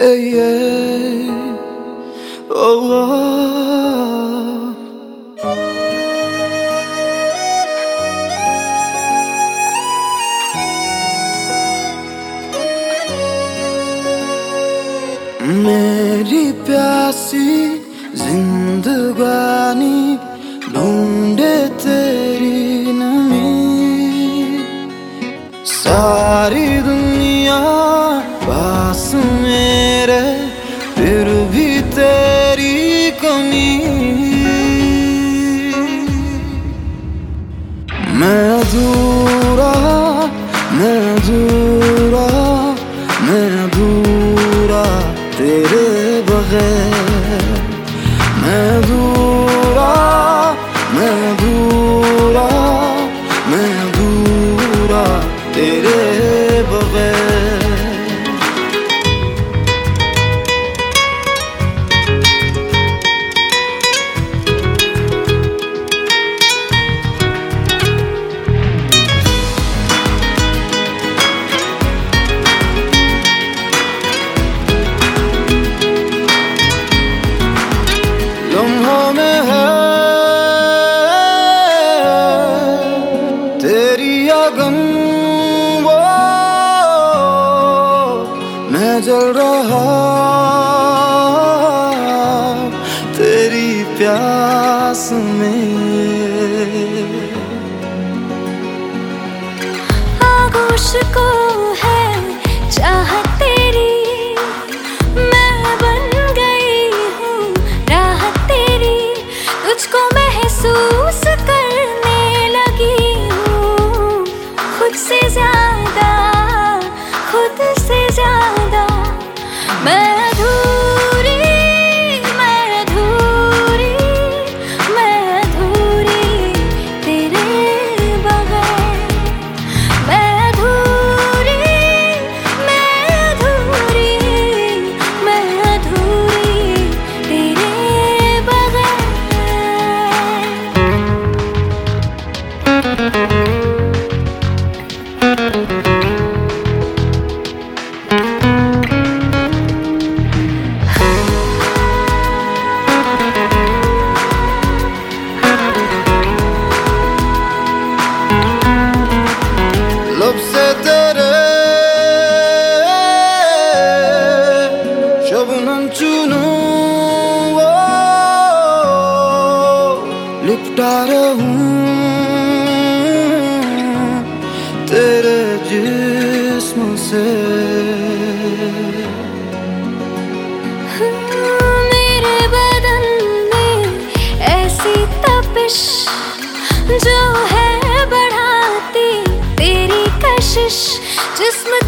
yeah. Oh, oh. मेरी प्यासी जिंदगानी ढूंढे तेरी नमी सारी दुनिया पास मेरे मैं अधूरा मैं तेरे बगैर। मैं अधूरा मैं तेरे बगैर। जल रहा तेरी प्यास में। आगोश को है मैं लिपटा रहूँ तेरे जिस्म से। मेरे बदन में ऐसी तपिश जो है बढ़ाती तेरी कशिश, जिस्म